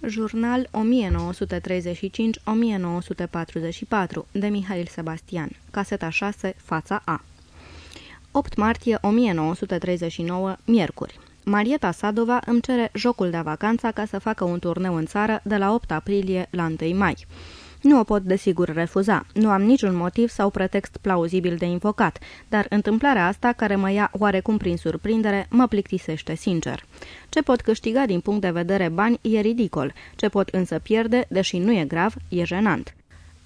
Jurnal 1935-1944 de Mihail Sebastian Caseta 6, fața A 8 martie 1939, miercuri Marieta Sadova îmi cere jocul de vacanța ca să facă un turneu în țară de la 8 aprilie la 1 mai. Nu o pot desigur refuza. Nu am niciun motiv sau pretext plauzibil de invocat, dar întâmplarea asta, care mă ia oarecum prin surprindere, mă plictisește sincer. Ce pot câștiga din punct de vedere bani e ridicol, ce pot însă pierde, deși nu e grav, e jenant.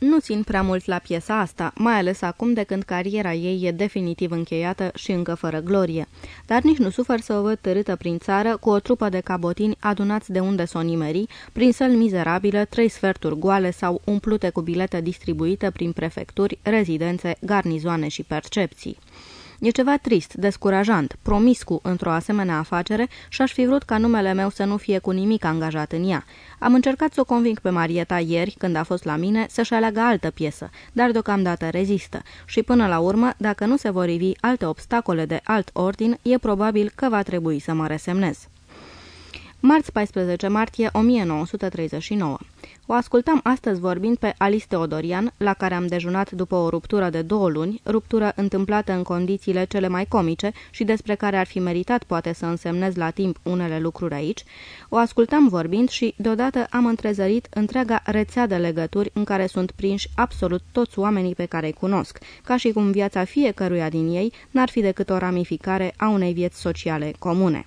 Nu țin prea mult la piesa asta, mai ales acum de când cariera ei e definitiv încheiată și încă fără glorie. Dar nici nu sufăr să o văd târâtă prin țară cu o trupă de cabotini adunați de unde s-o nimeri, prin săl mizerabile, trei sferturi goale sau umplute cu bilete distribuite prin prefecturi, rezidențe, garnizoane și percepții. E ceva trist, descurajant, promiscu într-o asemenea afacere și aș fi vrut ca numele meu să nu fie cu nimic angajat în ea. Am încercat să o conving pe Marieta ieri, când a fost la mine, să-și aleagă altă piesă, dar deocamdată rezistă. Și până la urmă, dacă nu se vor rivi alte obstacole de alt ordin, e probabil că va trebui să mă resemnez. Marți 14 martie 1939 o ascultam astăzi vorbind pe Alice Teodorian, la care am dejunat după o ruptură de două luni, ruptură întâmplată în condițiile cele mai comice și despre care ar fi meritat poate să însemnez la timp unele lucruri aici. O ascultam vorbind și deodată am întrezărit întreaga rețea de legături în care sunt prinși absolut toți oamenii pe care îi cunosc, ca și cum viața fiecăruia din ei n-ar fi decât o ramificare a unei vieți sociale comune.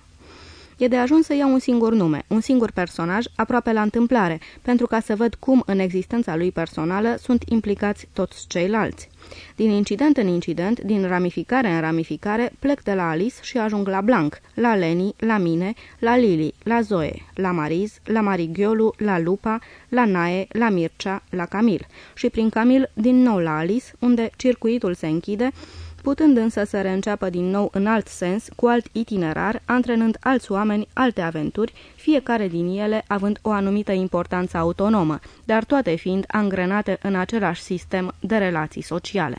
E de ajuns să iau un singur nume, un singur personaj, aproape la întâmplare, pentru ca să văd cum în existența lui personală sunt implicați toți ceilalți. Din incident în incident, din ramificare în ramificare, plec de la Alice și ajung la Blanc, la Leni, la mine, la Lili, la Zoe, la Mariz, la Marighiolu, la Lupa, la Nae, la Mircea, la Camil și prin Camil din nou la Alice, unde circuitul se închide putând însă să reînceapă din nou în alt sens, cu alt itinerar, antrenând alți oameni, alte aventuri, fiecare din ele având o anumită importanță autonomă, dar toate fiind angrenate în același sistem de relații sociale.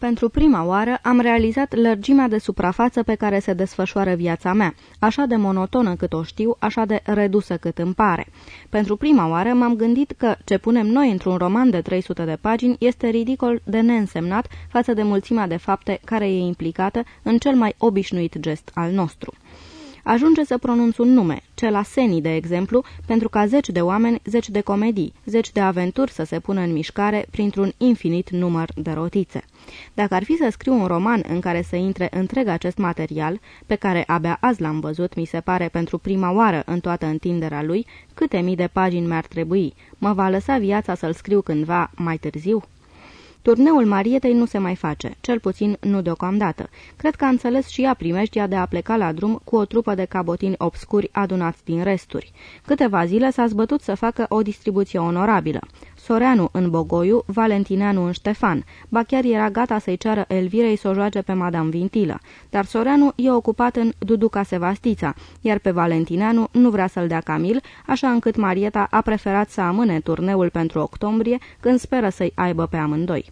Pentru prima oară am realizat lărgimea de suprafață pe care se desfășoară viața mea, așa de monotonă cât o știu, așa de redusă cât îmi pare. Pentru prima oară m-am gândit că ce punem noi într-un roman de 300 de pagini este ridicol de neînsemnat față de mulțimea de fapte care e implicată în cel mai obișnuit gest al nostru. Ajunge să pronunț un nume, cel a Seni, de exemplu, pentru ca zeci de oameni, zeci de comedii, zeci de aventuri să se pună în mișcare printr-un infinit număr de rotițe. Dacă ar fi să scriu un roman în care să intre întreg acest material, pe care abia azi l-am văzut, mi se pare, pentru prima oară în toată întinderea lui, câte mii de pagini mi-ar trebui? Mă va lăsa viața să-l scriu cândva mai târziu? Turneul Marietei nu se mai face, cel puțin nu deocamdată. Cred că a înțeles și ea primeștia de a pleca la drum cu o trupă de cabotini obscuri adunați din resturi. Câteva zile s-a zbătut să facă o distribuție onorabilă. Soreanu în Bogoiu, Valentineanu în Ștefan. Ba chiar era gata să-i ceară Elvirei să o joace pe Madame Vintilă. Dar Soreanu e ocupat în Duduca Sevastița, iar pe Valentineanu nu vrea să-l dea Camil, așa încât Marieta a preferat să amâne turneul pentru octombrie, când speră să-i aibă pe amândoi.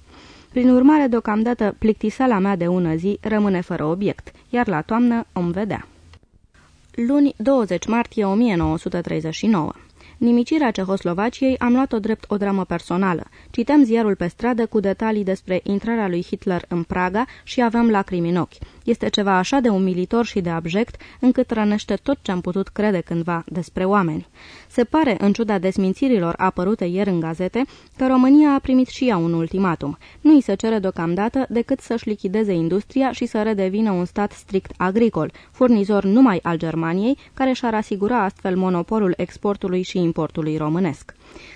Prin urmare, deocamdată, plictiseala mea de ună zi rămâne fără obiect, iar la toamnă om vedea. Luni 20 martie 1939 Nimicirea Cehoslovaciei am luat-o drept o dramă personală. Citem ziarul pe stradă cu detalii despre intrarea lui Hitler în Praga și aveam lacrimi în ochi. Este ceva așa de umilitor și de abject, încât rănește tot ce am putut crede cândva despre oameni. Se pare, în ciuda desmințirilor apărute ieri în gazete, că România a primit și ea un ultimatum. Nu îi se cere deocamdată decât să-și lichideze industria și să redevină un stat strict agricol, furnizor numai al Germaniei, care și-ar asigura astfel monopolul exportului și importului românesc.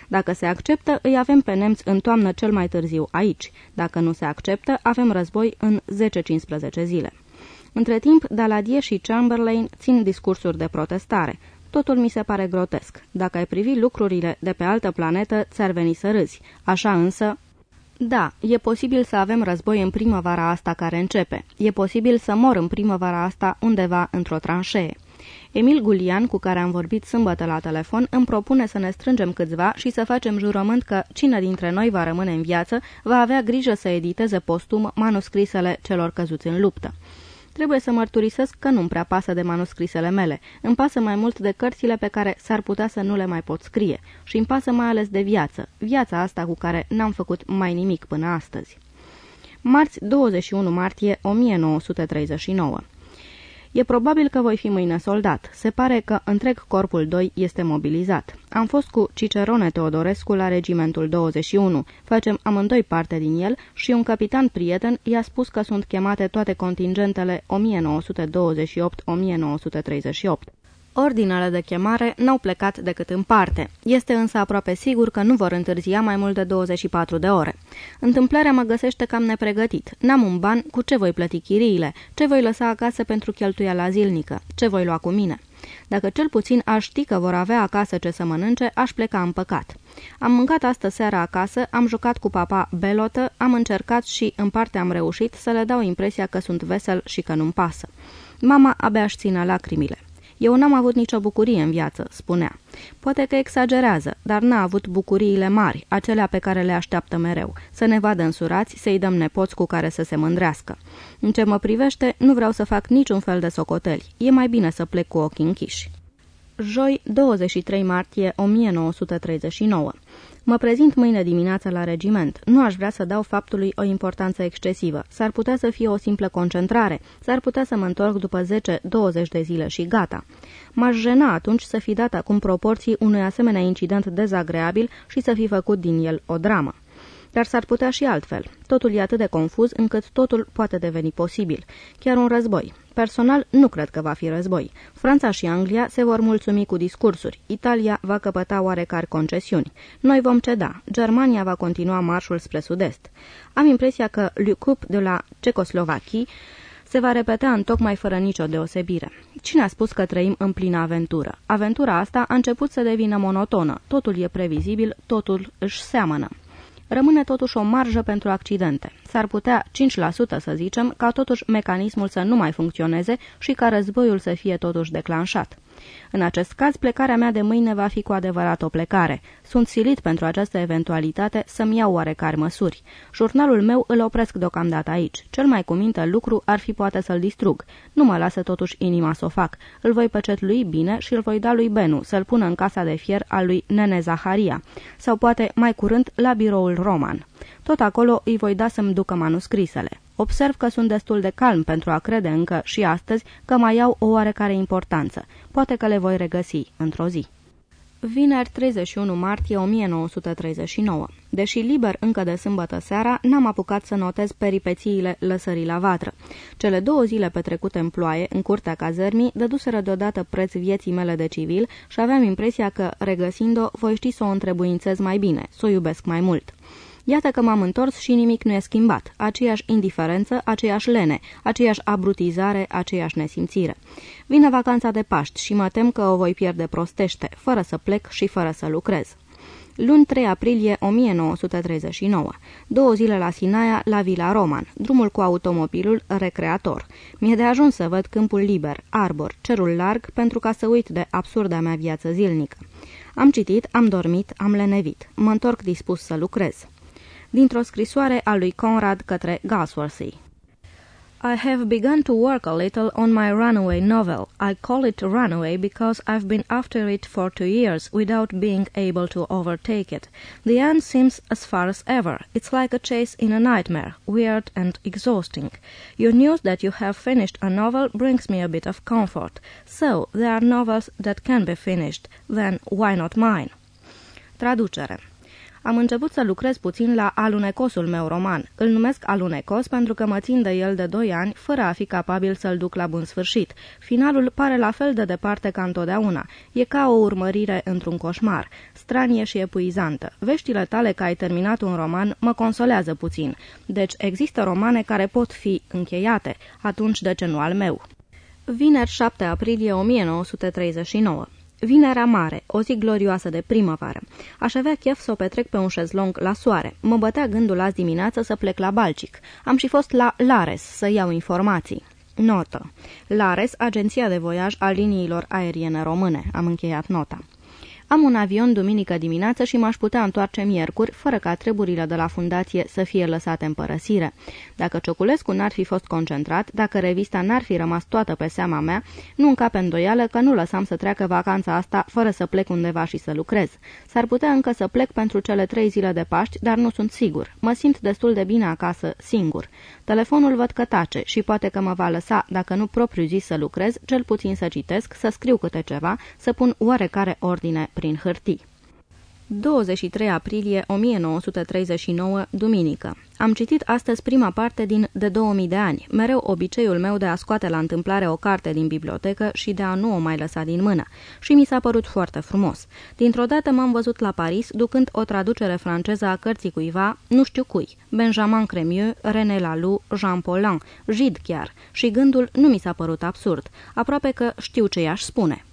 Dacă se acceptă, îi avem pe nemți în toamnă cel mai târziu aici. Dacă nu se acceptă, avem război în 10-15 zile. Între timp, Daladier și Chamberlain țin discursuri de protestare. Totul mi se pare grotesc. Dacă ai privi lucrurile de pe altă planetă, ți-ar veni să râzi. Așa însă... Da, e posibil să avem război în primăvara asta care începe. E posibil să mor în primăvara asta undeva într-o tranșee. Emil Gulian, cu care am vorbit sâmbătă la telefon, îmi propune să ne strângem câțiva și să facem jurământ că cine dintre noi va rămâne în viață va avea grijă să editeze postum manuscrisele celor căzuți în luptă. Trebuie să mărturisesc că nu-mi prea pasă de manuscrisele mele. Îmi pasă mai mult de cărțile pe care s-ar putea să nu le mai pot scrie. Și îmi pasă mai ales de viață. Viața asta cu care n-am făcut mai nimic până astăzi. Marți 21 martie 1939 E probabil că voi fi mâine soldat. Se pare că întreg corpul 2 este mobilizat. Am fost cu Cicerone Teodorescu la regimentul 21. Facem amândoi parte din el și un capitan prieten i-a spus că sunt chemate toate contingentele 1928-1938. Ordinele de chemare n-au plecat decât în parte. Este însă aproape sigur că nu vor întârzia mai mult de 24 de ore. Întâmplarea mă găsește cam nepregătit. N-am un ban, cu ce voi plăti chiriile? Ce voi lăsa acasă pentru cheltuiala zilnică? Ce voi lua cu mine? Dacă cel puțin aș ști că vor avea acasă ce să mănânce, aș pleca în păcat. Am mâncat astă seara acasă, am jucat cu papa belotă, am încercat și în parte am reușit să le dau impresia că sunt vesel și că nu-mi pasă. Mama abia își ține lacrimile. Eu n-am avut nicio bucurie în viață, spunea. Poate că exagerează, dar n-a avut bucuriile mari, acelea pe care le așteaptă mereu. Să ne vadă însurați, să-i dăm nepoți cu care să se mândrească. În ce mă privește, nu vreau să fac niciun fel de socoteli. E mai bine să plec cu ochii închiși. Joi, 23 martie 1939 Mă prezint mâine dimineață la regiment. Nu aș vrea să dau faptului o importanță excesivă. S-ar putea să fie o simplă concentrare. S-ar putea să mă întorc după 10-20 de zile și gata. M-aș jena atunci să fi dat acum proporții unui asemenea incident dezagreabil și să fi făcut din el o dramă. Dar s-ar putea și altfel. Totul e atât de confuz încât totul poate deveni posibil. Chiar un război. Personal, nu cred că va fi război. Franța și Anglia se vor mulțumi cu discursuri. Italia va căpăta oarecare concesiuni. Noi vom ceda. Germania va continua marșul spre sud-est. Am impresia că Le Coup de la Cecoslovachii se va repeta în tocmai fără nicio deosebire. Cine a spus că trăim în plină aventură? Aventura asta a început să devină monotonă. Totul e previzibil, totul își seamănă rămâne totuși o marjă pentru accidente. S-ar putea 5% să zicem ca totuși mecanismul să nu mai funcționeze și ca războiul să fie totuși declanșat. În acest caz, plecarea mea de mâine va fi cu adevărat o plecare. Sunt silit pentru această eventualitate să-mi iau oarecare măsuri. Jurnalul meu îl opresc deocamdată aici. Cel mai cumintă lucru ar fi poate să-l distrug. Nu mă lasă totuși inima să o fac. Îl voi lui bine și îl voi da lui Benu să-l pună în casa de fier al lui Nene Zaharia. Sau poate, mai curând, la biroul Roman. Tot acolo îi voi da să-mi ducă manuscrisele. Observ că sunt destul de calm pentru a crede încă și astăzi că mai au o oarecare importanță. Poate că le voi regăsi într-o zi. Vineri 31 martie 1939. Deși liber încă de sâmbătă seara, n-am apucat să notez peripețiile lăsării la vatră. Cele două zile petrecute în ploaie, în curtea cazărmii, dăduseră deodată preț vieții mele de civil și aveam impresia că, regăsind-o, voi ști să o întrebuințez mai bine, să o iubesc mai mult. Iată că m-am întors și nimic nu e schimbat. Aceeași indiferență, aceeași lene, aceeași abrutizare, aceeași nesimțire. Vine vacanța de Paști și mă tem că o voi pierde prostește, fără să plec și fără să lucrez. Luni 3 aprilie 1939. Două zile la Sinaia, la Vila Roman. Drumul cu automobilul recreator. Mi-e de ajuns să văd câmpul liber, arbor, cerul larg, pentru ca să uit de absurda mea viață zilnică. Am citit, am dormit, am lenevit. Mă întorc dispus să lucrez dintr-o scrisoare a lui Conrad către Galsworthy. I have begun to work a little on my runaway novel. I call it Runaway because I've been after it for two years without being able to overtake it. The end seems as far as ever. It's like a chase in a nightmare, weird and exhausting. Your news that you have finished a novel brings me a bit of comfort. So, there are novels that can be finished. Then, why not mine? Traducere am început să lucrez puțin la alunecosul meu roman. Îl numesc alunecos pentru că mă țin de el de doi ani, fără a fi capabil să-l duc la bun sfârșit. Finalul pare la fel de departe ca întotdeauna. E ca o urmărire într-un coșmar, stranie și epuizantă. Veștile tale că ai terminat un roman mă consolează puțin. Deci există romane care pot fi încheiate, atunci de ce nu al meu? Vineri 7 aprilie 1939 Vinerea mare, o zi glorioasă de primăvară. Aș avea chef să o petrec pe un șezlong la soare. Mă bătea gândul azi dimineață să plec la Balcic. Am și fost la Lares să iau informații. Notă. Lares, agenția de voiaj a liniilor aeriene române. Am încheiat nota. Am un avion duminică dimineață și m-aș putea întoarce miercuri, fără ca treburile de la fundație să fie lăsate în părăsire. Dacă Cioculescu n-ar fi fost concentrat, dacă revista n-ar fi rămas toată pe seama mea, nu încape îndoială că nu lăsam să treacă vacanța asta fără să plec undeva și să lucrez. S-ar putea încă să plec pentru cele trei zile de Paști, dar nu sunt sigur. Mă simt destul de bine acasă, singur. Telefonul văd că tace și poate că mă va lăsa, dacă nu propriu zis să lucrez, cel puțin să citesc, să scriu câte ceva, să pun oarecare ordine prin hârtii. 23 aprilie 1939, duminică. Am citit astăzi prima parte din De 2000 de ani, mereu obiceiul meu de a scoate la întâmplare o carte din bibliotecă și de a nu o mai lăsa din mână. Și mi s-a părut foarte frumos. Dintr-o dată m-am văzut la Paris ducând o traducere franceză a cărții cuiva, nu știu cui, Benjamin Cremieux, René Laloux, Jean Paulin, Gide chiar, și gândul nu mi s-a părut absurd, aproape că știu ce i-aș spune.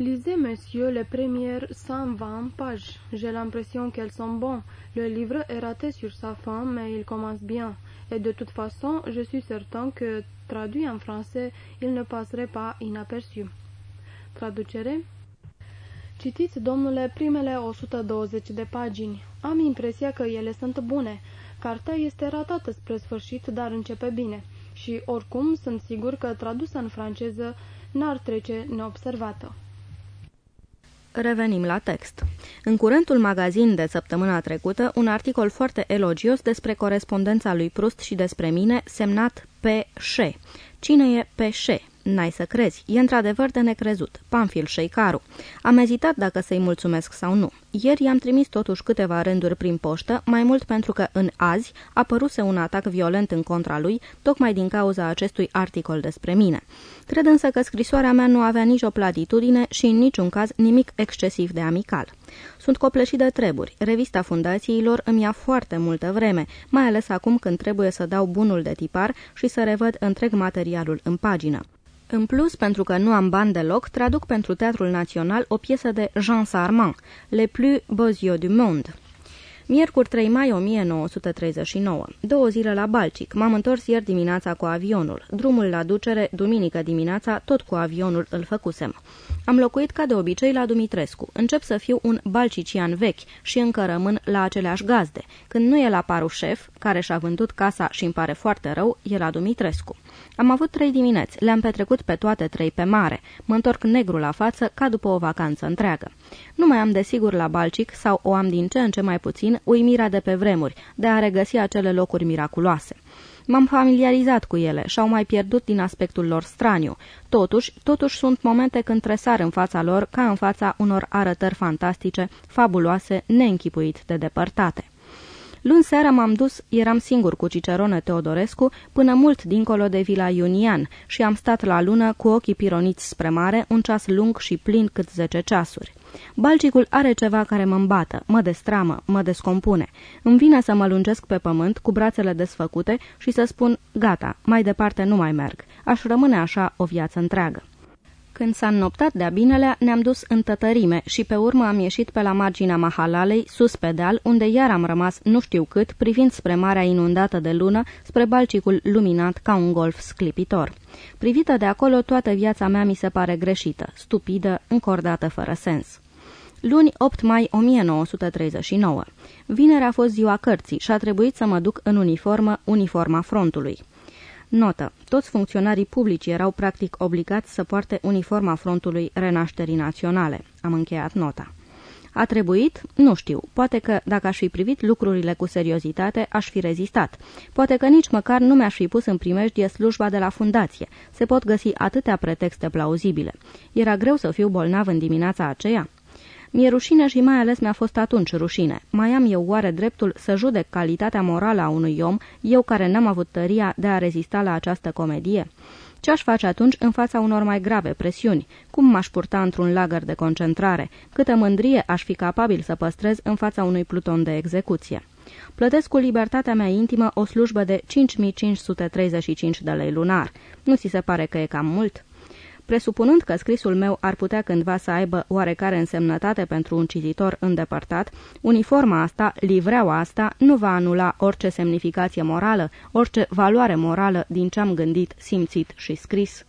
Lisez, messieurs, les premières 120 pages. J'ai l'impression qu'elles sont bonnes. Le livre est raté sur sa fin, mais il commence bien. Et de toute façon, je suis certain que, traduit en français, il ne passerait pas inaperçu. Traducere? Citiți, domnule, primele 120 de pagini. Am impresia că ele sunt bune. Cartea este ratată spre sfârșit, dar începe bine. Și, oricum, sunt sigur că tradusă în franceză n-ar trece neobservată. Revenim la text. În curentul magazin de săptămâna trecută, un articol foarte elogios despre corespondența lui Prust și despre mine, semnat P.Ș. Cine e P.Ș.? N-ai să crezi, e într-adevăr de necrezut, Panfil Șeicaru. Am ezitat dacă să-i mulțumesc sau nu. Ieri i-am trimis totuși câteva rânduri prin poștă, mai mult pentru că în azi apăruse un atac violent în contra lui, tocmai din cauza acestui articol despre mine. Cred însă că scrisoarea mea nu avea nicio platitudine și în niciun caz nimic excesiv de amical. Sunt copleșit de treburi. Revista fundațiilor îmi ia foarte multă vreme, mai ales acum când trebuie să dau bunul de tipar și să revăd întreg materialul în pagină. În plus, pentru că nu am bani deloc, traduc pentru Teatrul Național o piesă de Jean Sarment, Le plus beaux yeux du monde. Miercuri 3 mai 1939. Două zile la Balcic. M-am întors ieri dimineața cu avionul. Drumul la ducere, duminică dimineața, tot cu avionul îl făcusem. Am locuit ca de obicei la Dumitrescu. Încep să fiu un balcician vechi și încă rămân la aceleași gazde. Când nu e la Parușef, care și-a vândut casa și îmi pare foarte rău, e la Dumitrescu. Am avut trei dimineți, le-am petrecut pe toate trei pe mare. Mă întorc negru la față ca după o vacanță întreagă. Nu mai am desigur la Balcic sau o am din ce în ce mai puțin uimirea de pe vremuri, de a regăsi acele locuri miraculoase. M-am familiarizat cu ele și au mai pierdut din aspectul lor straniu. Totuși, totuși sunt momente când tresar în fața lor ca în fața unor arătări fantastice, fabuloase, neînchipuit de depărtate. Luni seara m-am dus, eram singur cu Cicerone Teodorescu, până mult dincolo de Vila Iunian și am stat la lună cu ochii pironiți spre mare, un ceas lung și plin cât zece ceasuri. Balcicul are ceva care mă îmbată, mă destramă, mă descompune. Îmi vine să mă lungesc pe pământ cu brațele desfăcute și să spun, gata, mai departe nu mai merg. Aș rămâne așa o viață întreagă. Când s-a înnoptat de-a binelea, ne-am dus în tătărime și pe urmă am ieșit pe la marginea Mahalalei, sus pe deal, unde iar am rămas nu știu cât, privind spre marea inundată de lună, spre balcicul luminat ca un golf sclipitor. Privită de acolo, toată viața mea mi se pare greșită, stupidă, încordată fără sens. Luni 8 mai 1939. Vineri a fost ziua cărții și a trebuit să mă duc în uniformă, uniforma frontului. Notă. Toți funcționarii publici erau practic obligați să poarte uniforma frontului Renașterii Naționale. Am încheiat nota. A trebuit? Nu știu. Poate că, dacă aș fi privit lucrurile cu seriozitate, aș fi rezistat. Poate că nici măcar nu mi-aș fi pus în primejdie slujba de la fundație. Se pot găsi atâtea pretexte plauzibile. Era greu să fiu bolnav în dimineața aceea? Mi-e rușine și mai ales mi-a fost atunci rușine. Mai am eu oare dreptul să judec calitatea morală a unui om, eu care n-am avut tăria de a rezista la această comedie? Ce aș face atunci în fața unor mai grave presiuni? Cum m-aș purta într-un lagăr de concentrare? Câtă mândrie aș fi capabil să păstrez în fața unui pluton de execuție? Plătesc cu libertatea mea intimă o slujbă de 5535 de lei lunar. Nu ți se pare că e cam mult? Presupunând că scrisul meu ar putea cândva să aibă oarecare însemnătate pentru un cititor îndepărtat, uniforma asta, livreaua asta, nu va anula orice semnificație morală, orice valoare morală din ce am gândit, simțit și scris.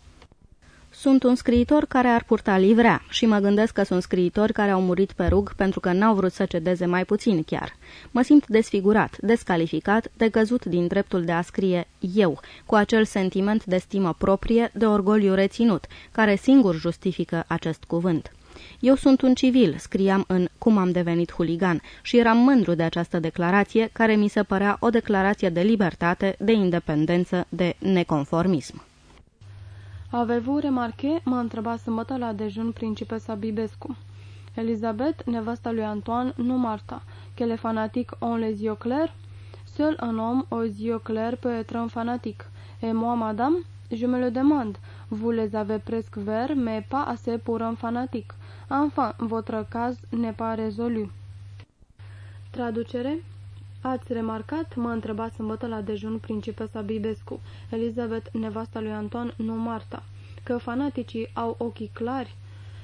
Sunt un scriitor care ar purta livrea și mă gândesc că sunt scriitori care au murit pe rug pentru că n-au vrut să cedeze mai puțin chiar. Mă simt desfigurat, descalificat, decăzut din dreptul de a scrie eu, cu acel sentiment de stimă proprie, de orgoliu reținut, care singur justifică acest cuvânt. Eu sunt un civil, scriam în Cum am devenit huligan și eram mândru de această declarație, care mi se părea o declarație de libertate, de independență, de neconformism. Avez-vous remarqué, m-a întrebat sâmbătă la dejun principesa Bibescu. Elisabeth, nevasta lui Antoine, nu Marta, qu'elle est fanatique ont les yeux clairs? Seul un homme aux yeux clairs peut être un fanatique. Et moi, madame, je me le demande. Vous les avez presque verts, mais pas assez pour un fanatique. Enfin, votre caz n'est pas résolu. Traducere Ați remarcat, mă întreba sâmbătă la dejun principesa Bibescu, Elizabeth, nevasta lui Anton, nu Marta, că fanaticii au ochii clari?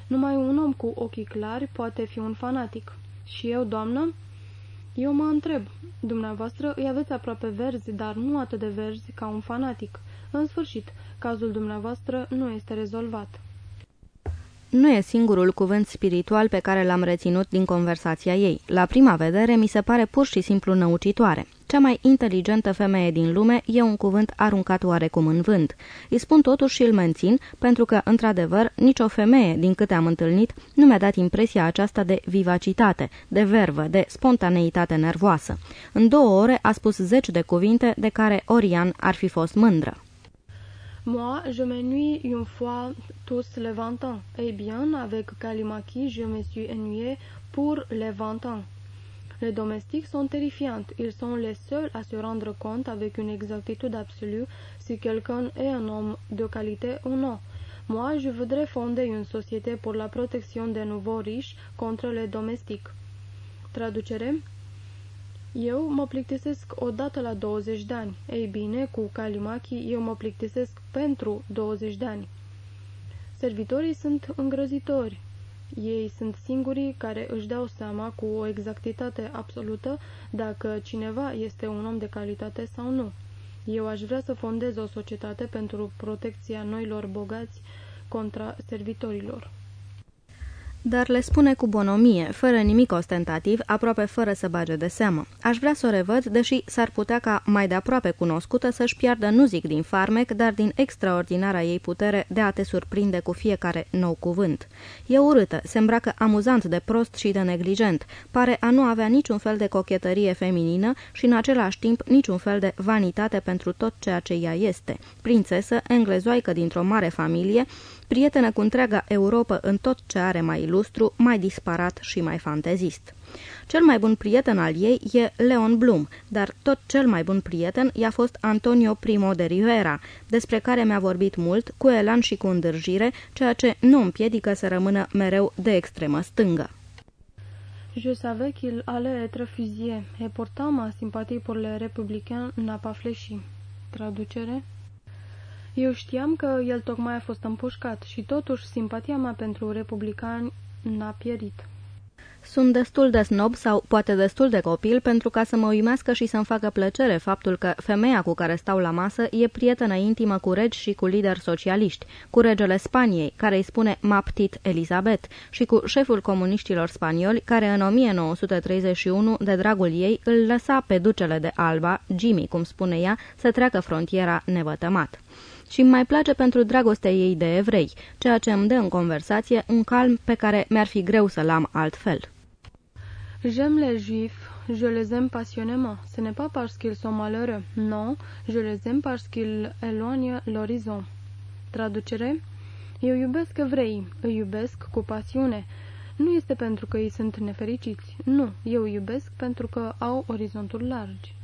Numai un om cu ochii clari poate fi un fanatic. Și eu, doamnă? Eu mă întreb, dumneavoastră îi aveți aproape verzi, dar nu atât de verzi ca un fanatic. În sfârșit, cazul dumneavoastră nu este rezolvat. Nu e singurul cuvânt spiritual pe care l-am reținut din conversația ei. La prima vedere, mi se pare pur și simplu năucitoare. Cea mai inteligentă femeie din lume e un cuvânt aruncat oarecum în vânt. Îi spun totuși și îl mențin, pentru că, într-adevăr, nicio femeie, din câte am întâlnit, nu mi-a dat impresia aceasta de vivacitate, de vervă, de spontaneitate nervoasă. În două ore a spus zeci de cuvinte de care Orian ar fi fost mândră. Moi, je m'ennuie une fois tous les 20 ans. Eh bien, avec Kalimaki, je me suis ennuyé pour les 20 ans. Les domestiques sont terrifiants. Ils sont les seuls à se rendre compte avec une exactitude absolue si quelqu'un est un homme de qualité ou non. Moi, je voudrais fonder une société pour la protection des nouveaux riches contre les domestiques. Traducere? Eu mă plictisesc odată la 20 de ani. Ei bine, cu Kalimaki eu mă plictisesc pentru 20 de ani. Servitorii sunt îngrozitori. Ei sunt singurii care își dau seama cu o exactitate absolută dacă cineva este un om de calitate sau nu. Eu aș vrea să fondez o societate pentru protecția noilor bogați contra servitorilor dar le spune cu bonomie, fără nimic ostentativ, aproape fără să bage de seamă. Aș vrea să o revăd, deși s-ar putea ca mai de aproape cunoscută să-și piardă nu zic din farmec, dar din extraordinara ei putere de a te surprinde cu fiecare nou cuvânt. E urâtă, se îmbracă amuzant de prost și de neglijent, pare a nu avea niciun fel de cochetărie feminină și în același timp niciun fel de vanitate pentru tot ceea ce ea este. Prințesă, englezoaică dintr-o mare familie, prietenă cu întreaga Europa în tot ce are mai ilustru, mai disparat și mai fantezist. Cel mai bun prieten al ei e Leon Blum, dar tot cel mai bun prieten i-a fost Antonio Primo de Rivera, despre care mi-a vorbit mult, cu elan și cu îndârjire, ceea ce nu împiedică să rămână mereu de extremă stângă. Je savais qu'il allait être fusillé, et pourtant ma sympathie pour les républicains n'a pas fléchi. Traducere eu știam că el tocmai a fost împușcat și totuși simpatia mea pentru republicani n-a pierit. Sunt destul de snob sau poate destul de copil pentru ca să mă uimească și să-mi facă plăcere faptul că femeia cu care stau la masă e prietenă intimă cu regi și cu lideri socialiști, cu regele Spaniei, care îi spune Maptit Elizabeth, și cu șeful comuniștilor spanioli, care în 1931, de dragul ei, îl lăsa pe ducele de Alba, Jimmy, cum spune ea, să treacă frontiera nevătămat și îmi mai place pentru dragostea ei de evrei, ceea ce îmi dă în conversație un calm pe care mi-ar fi greu să-l am altfel. J'aime les juifs, je les aime passionnément. Ce n'est pas parce qu'ils sont malheureux, non, je les aime parce qu'ils éloignent l'horizon. Traducere Eu iubesc evrei, îi iubesc cu pasiune. Nu este pentru că ei sunt nefericiți, nu, eu iubesc pentru că au orizonturi largi.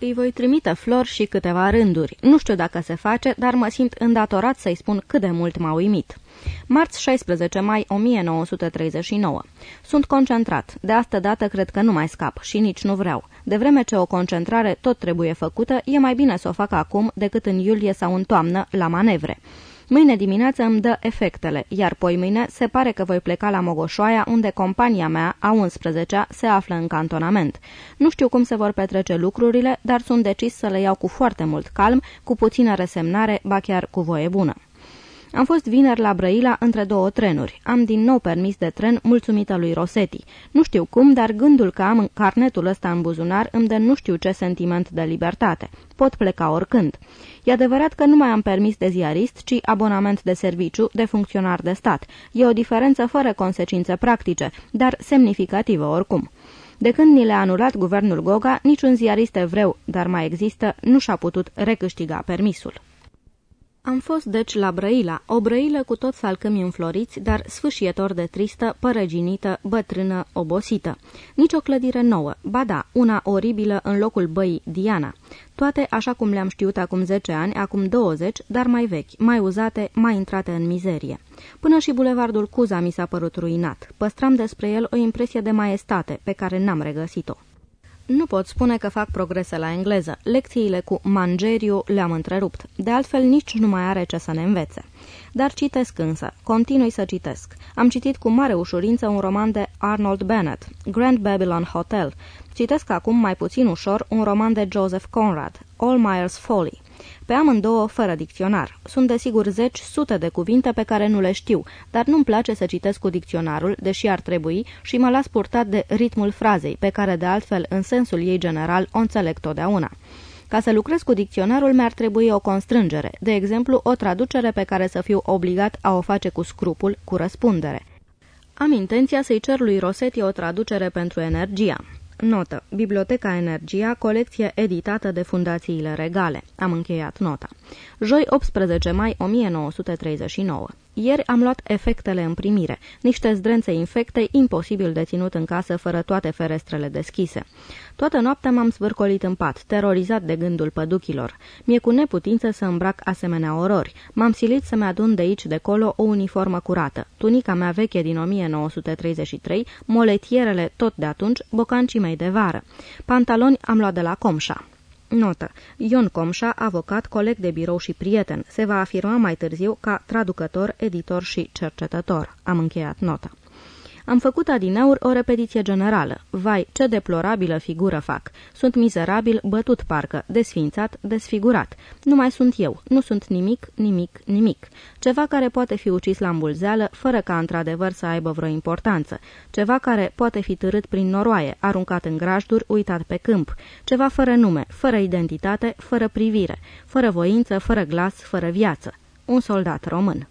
Îi voi trimite flori și câteva rânduri. Nu știu dacă se face, dar mă simt îndatorat să-i spun cât de mult m-a uimit. Marți 16 mai 1939. Sunt concentrat. De asta dată cred că nu mai scap și nici nu vreau. De vreme ce o concentrare tot trebuie făcută, e mai bine să o fac acum decât în iulie sau în toamnă la manevre. Mâine dimineață îmi dă efectele, iar poi mâine se pare că voi pleca la Mogoșoaia, unde compania mea, a 11-a, se află în cantonament. Nu știu cum se vor petrece lucrurile, dar sunt decis să le iau cu foarte mult calm, cu puțină resemnare, ba chiar cu voie bună. Am fost vineri la Brăila între două trenuri. Am din nou permis de tren mulțumită lui Rosetti. Nu știu cum, dar gândul că am carnetul ăsta în buzunar îmi dă nu știu ce sentiment de libertate. Pot pleca oricând. E adevărat că nu mai am permis de ziarist, ci abonament de serviciu de funcționar de stat. E o diferență fără consecințe practice, dar semnificativă oricum. De când ni le-a anulat guvernul Goga, niciun ziarist evreu, dar mai există, nu și-a putut recâștiga permisul. Am fost deci la Brăila, o brăilă cu tot salcâmi înfloriți, dar sfâșietor de tristă, părăginită, bătrână, obosită. Nici o clădire nouă, ba da, una oribilă în locul băii Diana. Toate așa cum le-am știut acum 10 ani, acum 20, dar mai vechi, mai uzate, mai intrate în mizerie. Până și bulevardul Cuza mi s-a părut ruinat. Păstram despre el o impresie de maestate, pe care n-am regăsit-o. Nu pot spune că fac progrese la engleză. Lecțiile cu mangeriu le-am întrerupt. De altfel, nici nu mai are ce să ne învețe. Dar citesc însă. Continui să citesc. Am citit cu mare ușurință un roman de Arnold Bennett, Grand Babylon Hotel. Citesc acum mai puțin ușor un roman de Joseph Conrad, All Myers Folly. Pe amândouă fără dicționar. Sunt desigur zeci, sute de cuvinte pe care nu le știu, dar nu-mi place să citesc cu dicționarul, deși ar trebui, și mă las purtat de ritmul frazei, pe care de altfel, în sensul ei general, o înțeleg totdeauna. Ca să lucrez cu dicționarul mi-ar trebui o constrângere, de exemplu o traducere pe care să fiu obligat a o face cu scrupul, cu răspundere. Am intenția să-i cer lui Rosetti o traducere pentru energia. Notă. Biblioteca Energia, colecție editată de fundațiile regale. Am încheiat nota. Joi 18 mai 1939. Ieri am luat efectele în primire, niște zdrențe infecte imposibil de ținut în casă fără toate ferestrele deschise. Toată noaptea m-am zvârcolit în pat, terorizat de gândul păduchilor. Mi-e cu neputință să îmbrac asemenea orori. M-am silit să-mi adun de aici de colo o uniformă curată. Tunica mea veche din 1933, moletierele tot de atunci, bocancii mei de vară. Pantaloni am luat de la Comșa. Notă. Ion Comșa, avocat, coleg de birou și prieten, se va afirma mai târziu ca traducător, editor și cercetător. Am încheiat nota. Am făcut adineuri o repetiție generală. Vai, ce deplorabilă figură fac. Sunt mizerabil, bătut parcă, desfințat, desfigurat. Nu mai sunt eu, nu sunt nimic, nimic, nimic. Ceva care poate fi ucis la îmbulzeală, fără ca într-adevăr să aibă vreo importanță. Ceva care poate fi târât prin noroaie, aruncat în grajduri, uitat pe câmp. Ceva fără nume, fără identitate, fără privire, fără voință, fără glas, fără viață. Un soldat român.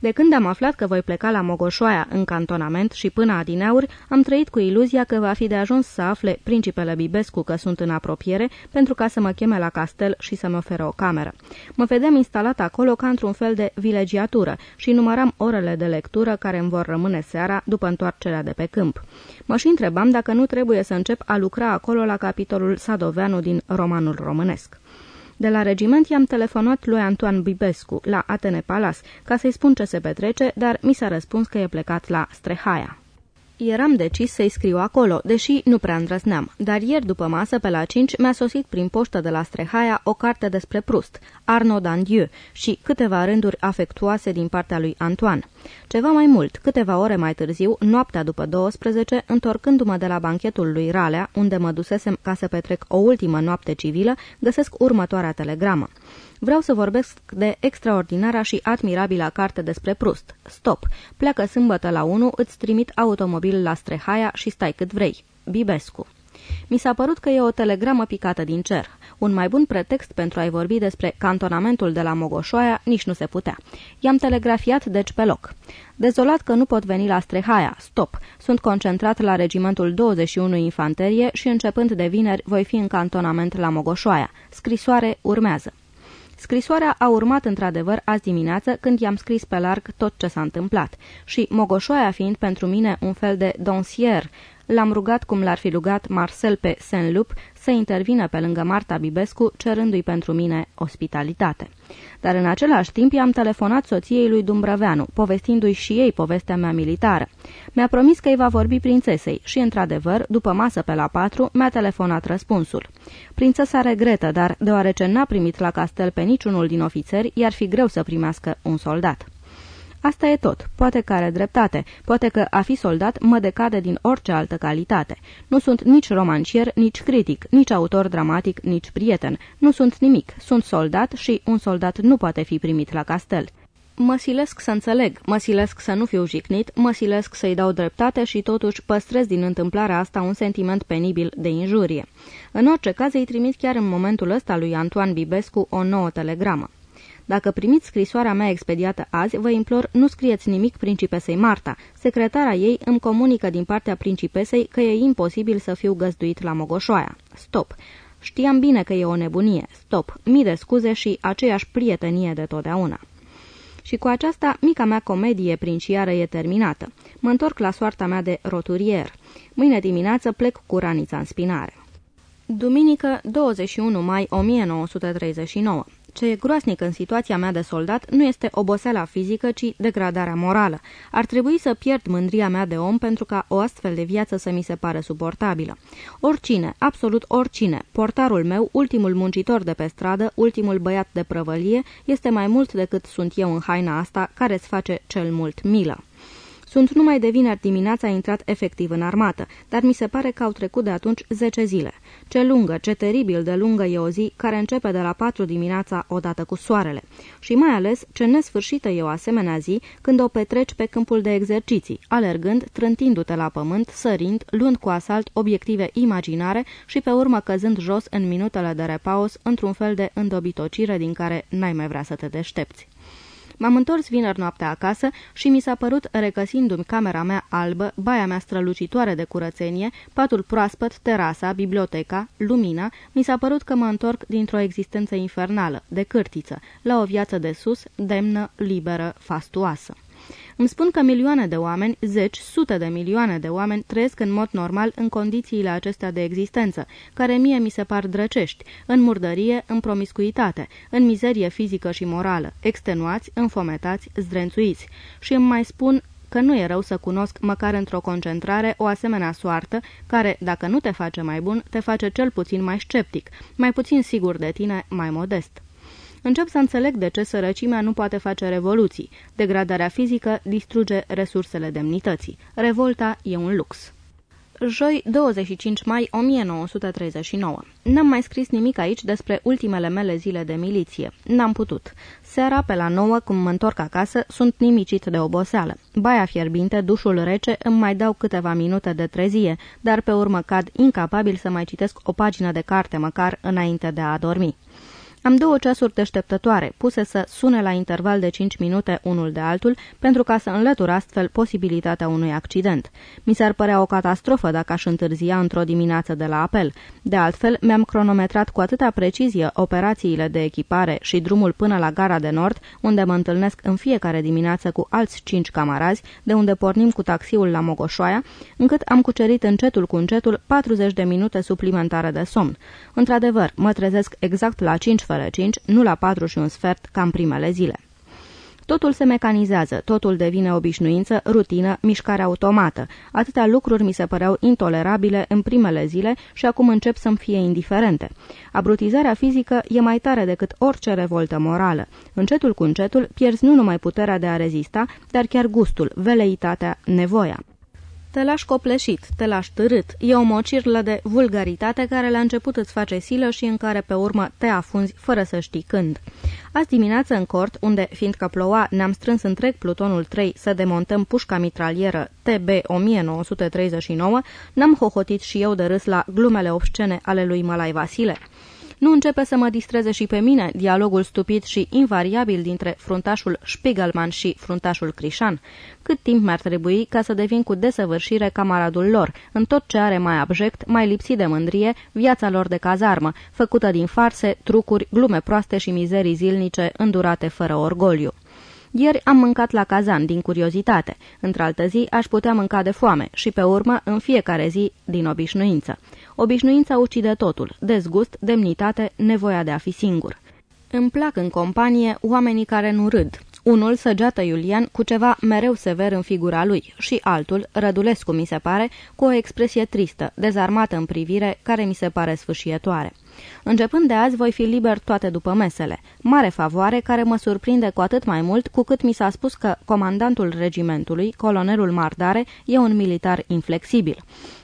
De când am aflat că voi pleca la Mogoșoaia în cantonament și până adineauri, am trăit cu iluzia că va fi de ajuns să afle principele Bibescu că sunt în apropiere pentru ca să mă cheme la castel și să-mi ofere o cameră. Mă vedeam instalat acolo ca într-un fel de vilegiatură și număram orele de lectură care îmi vor rămâne seara după întoarcerea de pe câmp. Mă și întrebam dacă nu trebuie să încep a lucra acolo la capitolul Sadoveanu din romanul românesc. De la regiment i-am telefonat lui Antoine Bibescu, la Atene Palace, ca să-i spun ce se petrece, dar mi s-a răspuns că e plecat la Strehaia. Eram decis să-i scriu acolo, deși nu prea îndrăzneam, dar ieri după masă, pe la 5, mi-a sosit prin poștă de la Strehaia o carte despre Prust, Arnaud Dandieu, și câteva rânduri afectuoase din partea lui Antoine. Ceva mai mult, câteva ore mai târziu, noaptea după 12, întorcându-mă de la banchetul lui Ralea, unde mă dusesem ca să petrec o ultimă noapte civilă, găsesc următoarea telegramă. Vreau să vorbesc de extraordinara și admirabila carte despre Prust. Stop! Pleacă sâmbătă la 1, îți trimit automobil la Strehaia și stai cât vrei. Bibescu. Mi s-a părut că e o telegramă picată din cer. Un mai bun pretext pentru a-i vorbi despre cantonamentul de la Mogoșoaia nici nu se putea. I-am telegrafiat deci pe loc. Dezolat că nu pot veni la Strehaia, stop. Sunt concentrat la regimentul 21 infanterie și începând de vineri voi fi în cantonament la Mogoșoaia. Scrisoare urmează. Scrisoarea a urmat într-adevăr azi dimineață când i-am scris pe larg tot ce s-a întâmplat. Și Mogoșoaia fiind pentru mine un fel de donsier, l-am rugat cum l-ar fi rugat Marcel pe Saint-Loup să intervină pe lângă Marta Bibescu, cerându-i pentru mine ospitalitate. Dar în același timp i-am telefonat soției lui Dumbrăveanu, povestindu-i și ei povestea mea militară. Mi-a promis că îi va vorbi prințesei și, într-adevăr, după masă pe la patru, mi-a telefonat răspunsul. Prințesa regretă, dar deoarece n-a primit la castel pe niciunul din ofițeri, i-ar fi greu să primească un soldat. Asta e tot. Poate că are dreptate. Poate că a fi soldat mă decade din orice altă calitate. Nu sunt nici romancier, nici critic, nici autor dramatic, nici prieten. Nu sunt nimic. Sunt soldat și un soldat nu poate fi primit la castel. Mă silesc să înțeleg, mă silesc să nu fiu jignit, mă silesc să-i dau dreptate și totuși păstrez din întâmplarea asta un sentiment penibil de injurie. În orice caz îi trimit chiar în momentul ăsta lui Antoine Bibescu o nouă telegramă. Dacă primiți scrisoarea mea expediată azi, vă implor, nu scrieți nimic principesei Marta. Secretara ei îmi comunică din partea principesei că e imposibil să fiu găzduit la Mogoșoaia. Stop. Știam bine că e o nebunie. Stop. Mii de scuze și aceeași prietenie de totdeauna. Și cu aceasta, mica mea comedie princiară e terminată. Mă întorc la soarta mea de roturier. Mâine dimineață plec cu ranița în spinare. Duminică, 21 mai 1939. Ce e groasnic în situația mea de soldat nu este oboseala fizică, ci degradarea morală. Ar trebui să pierd mândria mea de om pentru ca o astfel de viață să mi se pare suportabilă. Oricine, absolut oricine, portarul meu, ultimul muncitor de pe stradă, ultimul băiat de prăvălie, este mai mult decât sunt eu în haina asta care îți face cel mult milă. Sunt numai de vineri dimineața intrat efectiv în armată, dar mi se pare că au trecut de atunci 10 zile. Ce lungă, ce teribil de lungă e o zi care începe de la 4 dimineața odată cu soarele. Și mai ales ce nesfârșită e o asemenea zi când o petreci pe câmpul de exerciții, alergând, trântindu-te la pământ, sărind, luând cu asalt obiective imaginare și pe urmă căzând jos în minutele de repaus într-un fel de îndobitocire din care n-ai mai vrea să te deștepți. M-am întors vineri noaptea acasă și mi s-a părut, regăsindu-mi camera mea albă, baia mea strălucitoare de curățenie, patul proaspăt, terasa, biblioteca, lumina, mi s-a părut că mă întorc dintr-o existență infernală, de cârtiță, la o viață de sus, demnă, liberă, fastuoasă. Îmi spun că milioane de oameni, zeci, sute de milioane de oameni trăiesc în mod normal în condițiile acestea de existență, care mie mi se par drăcești, în murdărie, în promiscuitate, în mizerie fizică și morală, extenuați, înfometați, zdrențuiți. Și îmi mai spun că nu e rău să cunosc măcar într-o concentrare o asemenea soartă care, dacă nu te face mai bun, te face cel puțin mai sceptic, mai puțin sigur de tine, mai modest. Încep să înțeleg de ce sărăcimea nu poate face revoluții. Degradarea fizică distruge resursele demnității. Revolta e un lux. Joi, 25 mai 1939. N-am mai scris nimic aici despre ultimele mele zile de miliție. N-am putut. Seara, pe la 9, cum mă întorc acasă, sunt nimicit de oboseală. Baia fierbinte, dușul rece, îmi mai dau câteva minute de trezie, dar pe urmă cad incapabil să mai citesc o pagină de carte măcar înainte de a adormi. Am două ceasuri deșteptătoare, puse să sune la interval de 5 minute unul de altul, pentru ca să înlătur astfel posibilitatea unui accident. Mi s-ar părea o catastrofă dacă aș întârzia într-o dimineață de la apel. De altfel, mi-am cronometrat cu atâta precizie operațiile de echipare și drumul până la gara de nord, unde mă întâlnesc în fiecare dimineață cu alți cinci camarazi, de unde pornim cu taxiul la Mogoșoaia, încât am cucerit încetul cu încetul 40 de minute suplimentare de somn. Într-adevăr, mă trezesc exact la 5 fără 5, nu la 4 și un sfert ca în primele zile. Totul se mecanizează, totul devine obișnuință, rutină, mișcare automată. Atâtea lucruri mi se păreau intolerabile în primele zile și acum încep să-mi fie indiferente. Abrutizarea fizică e mai tare decât orice revoltă morală. Încetul cu încetul pierzi nu numai puterea de a rezista, dar chiar gustul, veleitatea, nevoia. Te lași copleșit, te lași târât. E o mocirlă de vulgaritate care la început îți face silă și în care pe urmă te afunzi fără să știi când. Azi dimineață în cort, unde, fiindcă ploua, ne-am strâns întreg plutonul 3 să demontăm pușca mitralieră TB 1939, n-am hohotit și eu de râs la glumele obscene ale lui Malai Vasile. Nu începe să mă distreze și pe mine dialogul stupid și invariabil dintre fruntașul Spiegelman și fruntașul Crișan? Cât timp mi-ar trebui ca să devin cu desăvârșire camaradul lor, în tot ce are mai abject, mai lipsit de mândrie, viața lor de cazarmă, făcută din farse, trucuri, glume proaste și mizerii zilnice, îndurate fără orgoliu. Ieri am mâncat la cazan din curiozitate. Într-altă zi aș putea mânca de foame și pe urmă în fiecare zi din obișnuință. Obișnuința ucide totul, dezgust, demnitate, nevoia de a fi singur. Îmi plac în companie oamenii care nu râd. Unul, săgeată Iulian, cu ceva mereu sever în figura lui și altul, Rădulescu mi se pare, cu o expresie tristă, dezarmată în privire, care mi se pare sfâșietoare. Începând de azi voi fi liber toate după mesele. Mare favoare care mă surprinde cu atât mai mult cu cât mi s-a spus că comandantul regimentului, colonelul Mardare, e un militar inflexibil.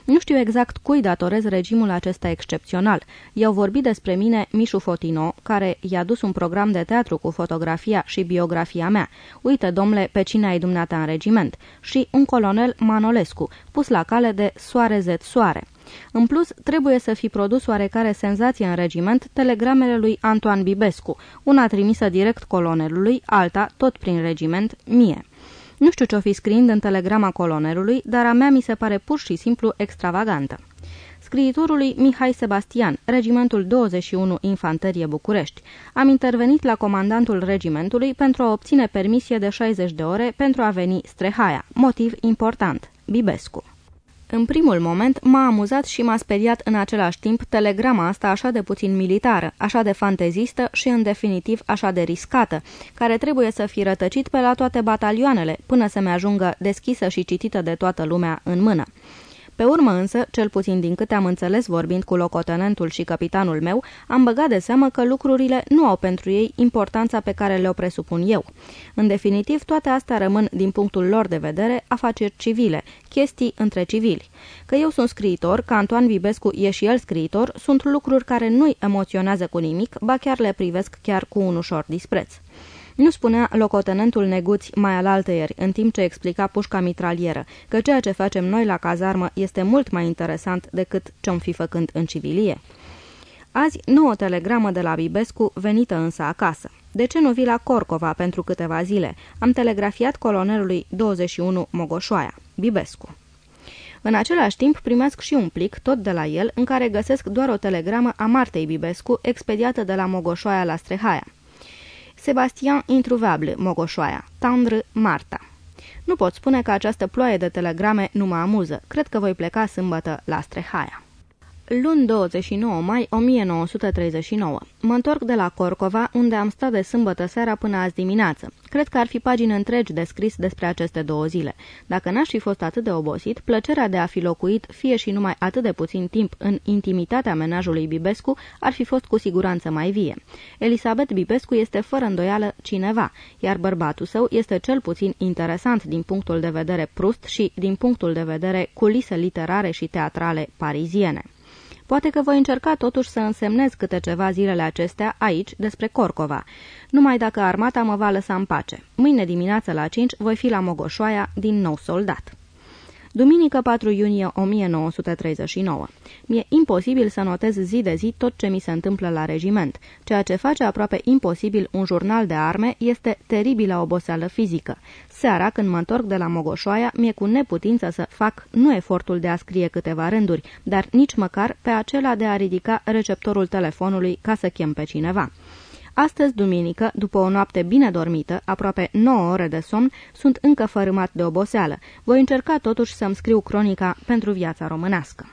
Nu știu exact cui datorez regimul acesta excepțional. I-au vorbit despre mine Mișu Fotino, care i-a dus un program de teatru cu fotografia și biografia mea. Uite, domnule, pe cine ai dumneata în regiment. Și un colonel Manolescu, pus la cale de Soare Z Soare. În plus, trebuie să fi produs oarecare senzație în regiment telegramele lui Antoan Bibescu, una trimisă direct colonelului, alta, tot prin regiment, mie. Nu știu ce-o fi scriind în telegrama colonelului, dar a mea mi se pare pur și simplu extravagantă. Scriitorului Mihai Sebastian, regimentul 21 Infanterie București. Am intervenit la comandantul regimentului pentru a obține permisie de 60 de ore pentru a veni Strehaia. Motiv important. Bibescu. În primul moment m-a amuzat și m-a speriat în același timp telegrama asta așa de puțin militară, așa de fantezistă și în definitiv așa de riscată, care trebuie să fi rătăcit pe la toate batalioanele până să-mi ajungă deschisă și citită de toată lumea în mână. Pe urmă însă, cel puțin din câte am înțeles vorbind cu locotenentul și capitanul meu, am băgat de seamă că lucrurile nu au pentru ei importanța pe care le-o presupun eu. În definitiv, toate astea rămân, din punctul lor de vedere, afaceri civile, chestii între civili. Că eu sunt scriitor, că Antoan Vibescu e și el scriitor, sunt lucruri care nu-i emoționează cu nimic, ba chiar le privesc chiar cu un ușor dispreț. Nu spunea locotenentul Neguți mai alaltăieri, în timp ce explica pușca mitralieră, că ceea ce facem noi la cazarmă este mult mai interesant decât ce-om fi făcând în civilie. Azi, nouă telegramă de la Bibescu, venită însă acasă. De ce nu vii la Corcova pentru câteva zile? Am telegrafiat colonelului 21 Mogoșoaia. Bibescu. În același timp primesc și un plic, tot de la el, în care găsesc doar o telegramă a Martei Bibescu, expediată de la Mogoșoaia la Strehaia. Sebastian Introuvabil, Mogoșoaia, Tandr, Marta. Nu pot spune că această ploaie de telegrame nu mă amuză. Cred că voi pleca sâmbătă la Strehaia. Luni 29 mai 1939. Mă întorc de la Corcova, unde am stat de sâmbătă seara până azi dimineață. Cred că ar fi pagini întregi de scris despre aceste două zile. Dacă n-aș fi fost atât de obosit, plăcerea de a fi locuit, fie și numai atât de puțin timp, în intimitatea menajului Bibescu, ar fi fost cu siguranță mai vie. Elisabeth Bibescu este fără îndoială cineva, iar bărbatul său este cel puțin interesant din punctul de vedere prust și din punctul de vedere culise literare și teatrale pariziene. Poate că voi încerca totuși să însemnez câte ceva zilele acestea aici despre Corcova, numai dacă armata mă va lăsa în pace. Mâine dimineață la 5 voi fi la Mogoșoaia din nou soldat. Duminică 4 iunie 1939. Mi-e imposibil să notez zi de zi tot ce mi se întâmplă la regiment. Ceea ce face aproape imposibil un jurnal de arme este teribilă oboseală fizică. Seara, când mă întorc de la Mogoșoaia, mi-e cu neputință să fac nu efortul de a scrie câteva rânduri, dar nici măcar pe acela de a ridica receptorul telefonului ca să chem pe cineva. Astăzi, duminică, după o noapte bine dormită, aproape 9 ore de somn, sunt încă fărâmat de oboseală. Voi încerca totuși să-mi scriu cronica pentru viața românească.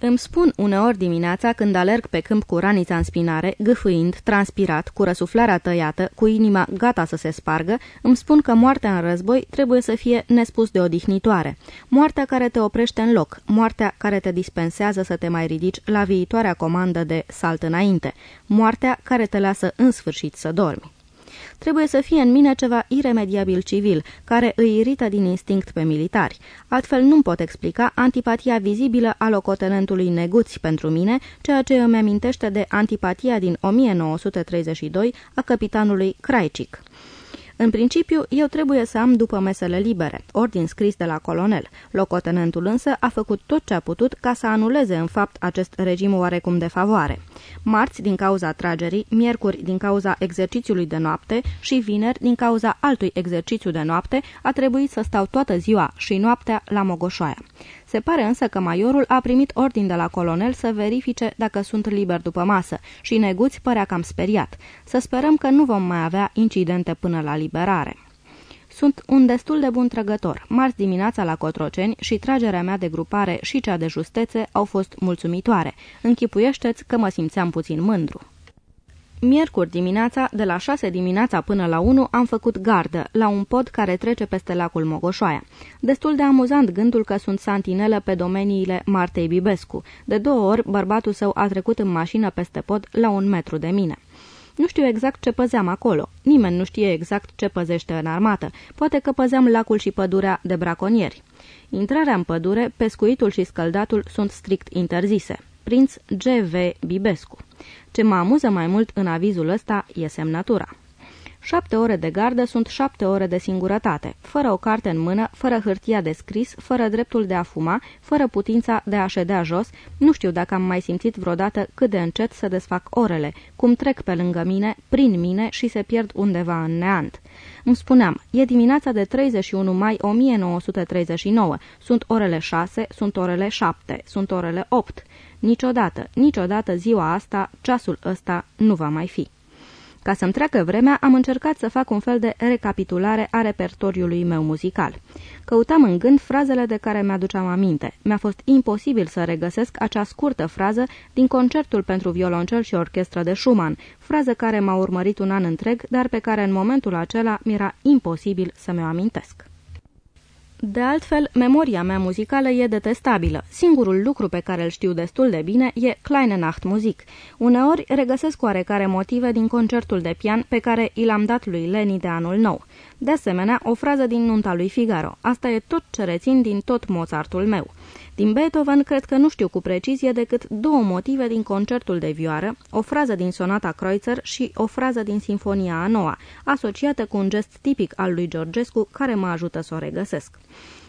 Îmi spun uneori dimineața când alerg pe câmp cu ranița în spinare, gâfâind, transpirat, cu răsuflarea tăiată, cu inima gata să se spargă, îmi spun că moartea în război trebuie să fie nespus de odihnitoare. Moartea care te oprește în loc, moartea care te dispensează să te mai ridici la viitoarea comandă de salt înainte, moartea care te lasă în sfârșit să dormi. Trebuie să fie în mine ceva iremediabil civil, care îi irită din instinct pe militari. Altfel nu-mi pot explica antipatia vizibilă a locotenentului Neguți pentru mine, ceea ce îmi amintește de antipatia din 1932 a capitanului Kraicic. În principiu, eu trebuie să am după mesele libere, ordin scris de la colonel. Locotenentul însă a făcut tot ce a putut ca să anuleze în fapt acest regim oarecum de favoare. Marți din cauza tragerii, miercuri din cauza exercițiului de noapte și vineri din cauza altui exercițiu de noapte a trebuit să stau toată ziua și noaptea la Mogoșoaia. Se pare însă că maiorul a primit ordin de la colonel să verifice dacă sunt liber după masă și neguți părea cam speriat. Să sperăm că nu vom mai avea incidente până la liberare. Sunt un destul de bun trăgător. Marți dimineața la Cotroceni și tragerea mea de grupare și cea de justețe au fost mulțumitoare. Închipuiește-ți că mă simțeam puțin mândru. Miercuri dimineața, de la 6 dimineața până la 1, am făcut gardă, la un pod care trece peste lacul Mogoșoaia. Destul de amuzant gândul că sunt santinelă pe domeniile Martei Bibescu. De două ori, bărbatul său a trecut în mașină peste pod la un metru de mine. Nu știu exact ce păzeam acolo. Nimeni nu știe exact ce păzește în armată. Poate că păzeam lacul și pădurea de braconieri. Intrarea în pădure, pescuitul și scăldatul sunt strict interzise. Prinț G.V. Bibescu. Ce mă amuză mai mult în avizul ăsta e semnătura. Șapte ore de gardă sunt șapte ore de singurătate, fără o carte în mână, fără hârtia de scris, fără dreptul de a fuma, fără putința de a ședea jos. Nu știu dacă am mai simțit vreodată cât de încet să desfac orele, cum trec pe lângă mine, prin mine și se pierd undeva în neant. Îmi spuneam, e dimineața de 31 mai 1939, sunt orele 6, sunt orele 7, sunt orele 8. Niciodată, niciodată ziua asta, ceasul ăsta nu va mai fi. Ca să-mi treacă vremea, am încercat să fac un fel de recapitulare a repertoriului meu muzical. Căutam în gând frazele de care mi-aduceam aminte. Mi-a fost imposibil să regăsesc acea scurtă frază din concertul pentru violoncel și orchestră de Schumann, frază care m-a urmărit un an întreg, dar pe care în momentul acela mi-era imposibil să mi-o amintesc. De altfel, memoria mea muzicală e detestabilă. Singurul lucru pe care îl știu destul de bine e Kleine Nachtmusik. Uneori regăsesc oarecare motive din concertul de pian pe care i l-am dat lui Leni de anul nou. De asemenea, o frază din nunta lui Figaro. Asta e tot ce rețin din tot Mozartul meu. Din Beethoven cred că nu știu cu precizie decât două motive din concertul de vioară, o frază din sonata Kreutzer și o frază din Sinfonia a noua, asociată cu un gest tipic al lui Georgescu care mă ajută să o regăsesc.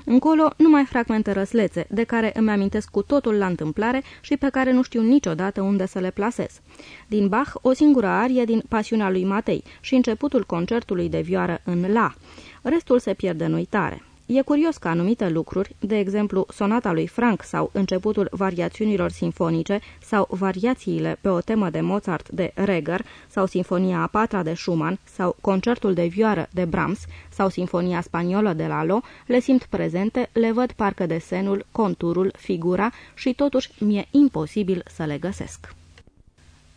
Încolo, numai fragmente răslețe, de care îmi amintesc cu totul la întâmplare și pe care nu știu niciodată unde să le plasez. Din Bach, o singură arie din Pasiunea lui Matei și începutul concertului de vioară în La. Restul se pierde în uitare. E curios că anumite lucruri, de exemplu sonata lui Frank sau începutul variațiunilor sinfonice sau variațiile pe o temă de Mozart de Reger sau Sinfonia a patra de Schumann sau concertul de vioară de Brahms sau Sinfonia spaniolă de Lalo, le simt prezente, le văd parcă desenul, conturul, figura și totuși mi-e imposibil să le găsesc.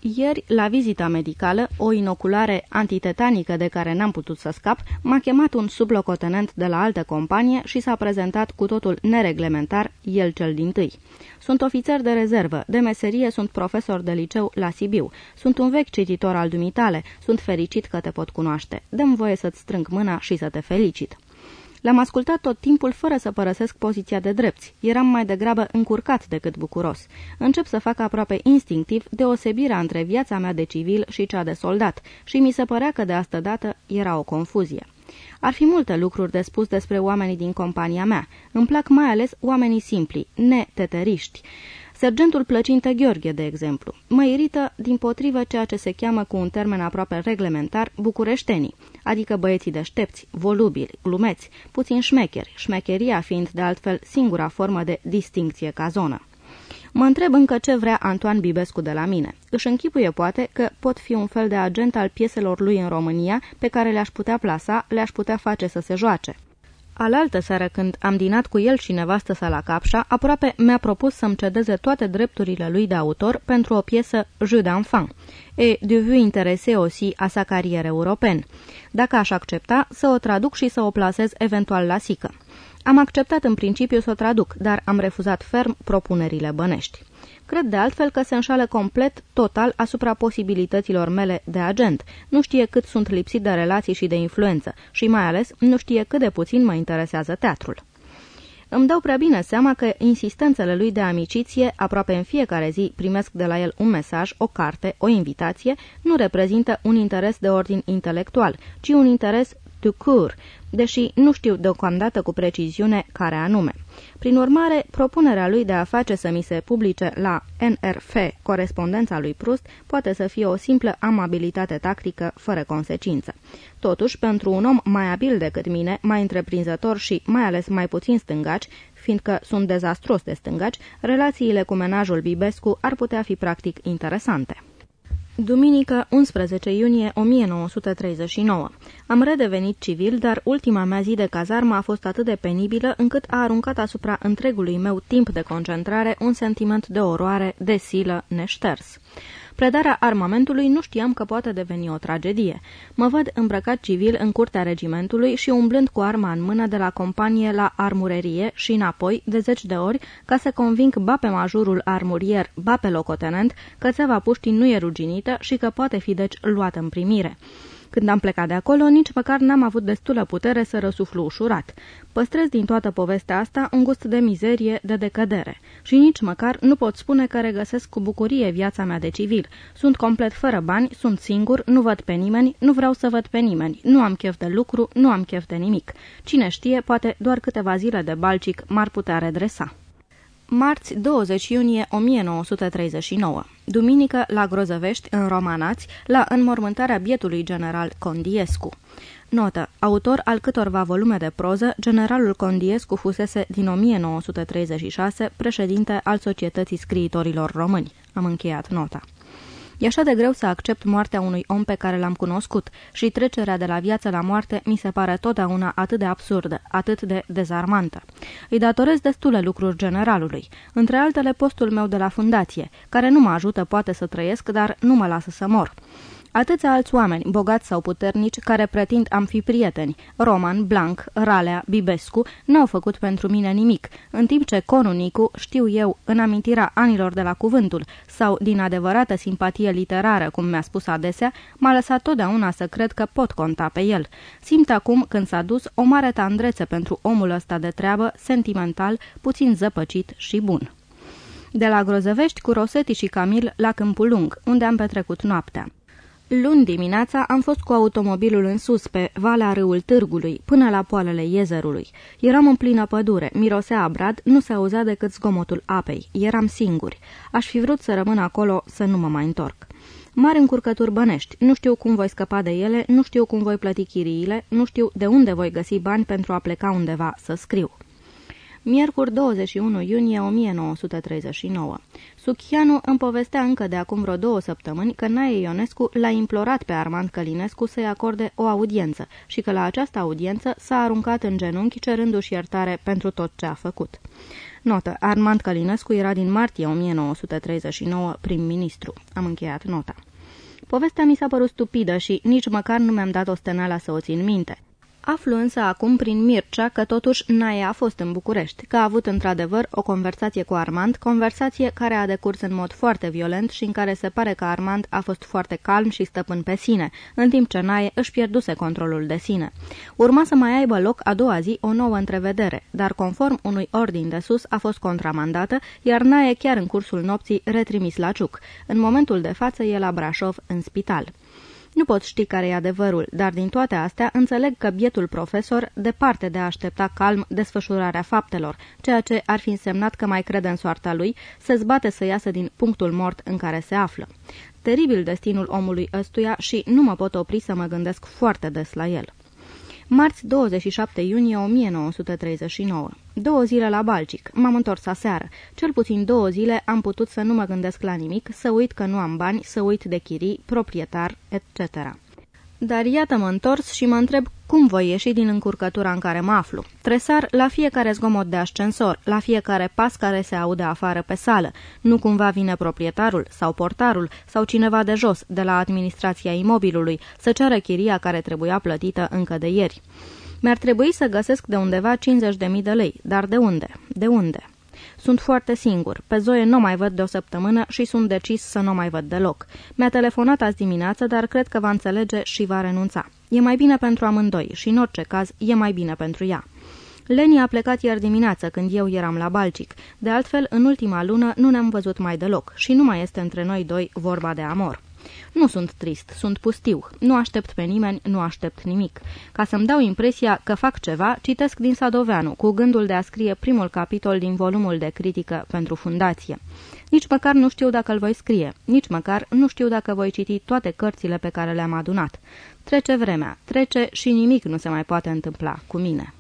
Ieri, la vizita medicală, o inoculare antitetanică de care n-am putut să scap, m-a chemat un sublocotenent de la altă companie și s-a prezentat cu totul nereglementar, el cel din tâi. Sunt ofițer de rezervă, de meserie sunt profesor de liceu la Sibiu, sunt un vechi cititor al dumitale, sunt fericit că te pot cunoaște. Dăm voie să-ți strâng mâna și să te felicit. L-am ascultat tot timpul fără să părăsesc poziția de drepți. Eram mai degrabă încurcat decât bucuros. Încep să fac aproape instinctiv deosebirea între viața mea de civil și cea de soldat și mi se părea că de asta dată era o confuzie. Ar fi multe lucruri de spus despre oamenii din compania mea. Îmi plac mai ales oamenii simpli, neteteriști. Sergentul Plăcintă Gheorghe, de exemplu. Mă irită, din potrivă, ceea ce se cheamă cu un termen aproape reglementar, bucureștenii, adică băieții deștepți, volubili, glumeți, puțin șmecheri, șmecheria fiind, de altfel, singura formă de distincție ca zonă. Mă întreb încă ce vrea Antoan Bibescu de la mine. Își închipuie poate că pot fi un fel de agent al pieselor lui în România pe care le-aș putea plasa, le-aș putea face să se joace. Alaltă seară când am dinat cu el și nevastă sa la Capșa, aproape mi-a propus să-mi cedeze toate drepturile lui de autor pentru o piesă Jeu d'enfant et vu interese aussi a sa carieră european. Dacă aș accepta, să o traduc și să o plasez eventual la sică. Am acceptat în principiu să o traduc, dar am refuzat ferm propunerile bănești. Cred de altfel că se înșală complet, total, asupra posibilităților mele de agent. Nu știe cât sunt lipsit de relații și de influență și mai ales nu știe cât de puțin mă interesează teatrul. Îmi dau prea bine seama că insistențele lui de amiciție, aproape în fiecare zi primesc de la el un mesaj, o carte, o invitație, nu reprezintă un interes de ordin intelectual, ci un interes to cure, deși nu știu deocamdată cu preciziune care anume. Prin urmare, propunerea lui de a face să mi se publice la NRF corespondența lui Prust poate să fie o simplă amabilitate tactică fără consecință. Totuși, pentru un om mai abil decât mine, mai întreprinzător și mai ales mai puțin stângaci, fiindcă sunt dezastros de stângaci, relațiile cu menajul Bibescu ar putea fi practic interesante. Duminică, 11 iunie 1939. Am redevenit civil, dar ultima mea zi de cazarmă a fost atât de penibilă încât a aruncat asupra întregului meu timp de concentrare un sentiment de oroare, de silă, neșters. Predarea armamentului nu știam că poate deveni o tragedie. Mă văd îmbrăcat civil în curtea regimentului și umblând cu arma în mână de la companie la armurerie și înapoi, de zeci de ori, ca să conving ba pe majorul armurier, ba pe locotenent, că țeva puștii nu e ruginită și că poate fi deci luată în primire. Când am plecat de acolo, nici măcar n-am avut destulă putere să răsuflu ușurat. Păstrez din toată povestea asta un gust de mizerie, de decădere. Și nici măcar nu pot spune că regăsesc cu bucurie viața mea de civil. Sunt complet fără bani, sunt singur, nu văd pe nimeni, nu vreau să văd pe nimeni, nu am chef de lucru, nu am chef de nimic. Cine știe, poate doar câteva zile de balcic m-ar putea redresa. Marți 20 iunie 1939 Duminică la Grozăvești, în Romanați, la înmormântarea bietului general Condiescu. Notă. Autor al câtorva volume de proză, generalul Condiescu fusese din 1936 președinte al Societății Scriitorilor Români. Am încheiat nota. E așa de greu să accept moartea unui om pe care l-am cunoscut și trecerea de la viață la moarte mi se pare totdeauna atât de absurdă, atât de dezarmantă. Îi datorez destule lucruri generalului, între altele postul meu de la fundație, care nu mă ajută poate să trăiesc, dar nu mă lasă să mor. Atâția alți oameni, bogați sau puternici, care pretind am fi prieteni, Roman, Blanc, Ralea, Bibescu, n-au făcut pentru mine nimic, în timp ce Conunicu, știu eu, în amintirea anilor de la cuvântul, sau din adevărată simpatie literară, cum mi-a spus adesea, m-a lăsat totdeauna să cred că pot conta pe el. Simt acum, când s-a dus, o mare tandrețe pentru omul ăsta de treabă, sentimental, puțin zăpăcit și bun. De la Grozăvești cu Rosetti și Camil la Câmpul Lung, unde am petrecut noaptea. Luni dimineața am fost cu automobilul în sus pe valea râul Târgului, până la poalele Iezerului. Eram în plină pădure, mirosea brad, nu se auzea decât zgomotul apei. Eram singuri. Aș fi vrut să rămân acolo să nu mă mai întorc. Mari încurcături bănești, nu știu cum voi scăpa de ele, nu știu cum voi plăti chiriile, nu știu de unde voi găsi bani pentru a pleca undeva să scriu. Miercuri 21 iunie 1939. Suchianu îmi povestea încă de acum vreo două săptămâni că Nae Ionescu l-a implorat pe Armand Călinescu să-i acorde o audiență și că la această audiență s-a aruncat în genunchi cerându-și iertare pentru tot ce a făcut. Notă. Armand Călinescu era din martie 1939 prim-ministru. Am încheiat nota. Povestea mi s-a părut stupidă și nici măcar nu mi-am dat o stenala să o țin minte. Aflu însă acum prin Mircea că totuși Nae a fost în București, că a avut într-adevăr o conversație cu Armand, conversație care a decurs în mod foarte violent și în care se pare că Armand a fost foarte calm și stăpân pe sine, în timp ce Nae își pierduse controlul de sine. Urma să mai aibă loc a doua zi o nouă întrevedere, dar conform unui ordin de sus a fost contramandată, iar Nae chiar în cursul nopții retrimis la Ciuc. În momentul de față e la Brașov, în spital. Nu pot ști care e adevărul, dar din toate astea înțeleg că bietul profesor, departe de a aștepta calm desfășurarea faptelor, ceea ce ar fi însemnat că mai crede în soarta lui, se zbate să iasă din punctul mort în care se află. Teribil destinul omului ăstuia și nu mă pot opri să mă gândesc foarte des la el. Marți 27 iunie 1939. Două zile la Balcic. M-am întors aseară. Cel puțin două zile am putut să nu mă gândesc la nimic, să uit că nu am bani, să uit de chirii, proprietar, etc. Dar iată-mă întors și mă întreb cum voi ieși din încurcătura în care mă aflu. Tresar la fiecare zgomot de ascensor, la fiecare pas care se aude afară pe sală. Nu cumva vine proprietarul sau portarul sau cineva de jos, de la administrația imobilului, să ceară chiria care trebuia plătită încă de ieri. Mi-ar trebui să găsesc de undeva 50.000 de lei, dar de unde? De unde? Sunt foarte singur. Pe Zoe nu mai văd de o săptămână și sunt decis să nu mai văd deloc. Mi-a telefonat azi dimineață, dar cred că va înțelege și va renunța. E mai bine pentru amândoi și, în orice caz, e mai bine pentru ea. Leni a plecat ieri dimineață, când eu eram la Balcic. De altfel, în ultima lună nu ne-am văzut mai deloc și nu mai este între noi doi vorba de amor. Nu sunt trist, sunt pustiu. Nu aștept pe nimeni, nu aștept nimic. Ca să-mi dau impresia că fac ceva, citesc din Sadoveanu, cu gândul de a scrie primul capitol din volumul de critică pentru fundație. Nici măcar nu știu dacă îl voi scrie, nici măcar nu știu dacă voi citi toate cărțile pe care le-am adunat. Trece vremea, trece și nimic nu se mai poate întâmpla cu mine.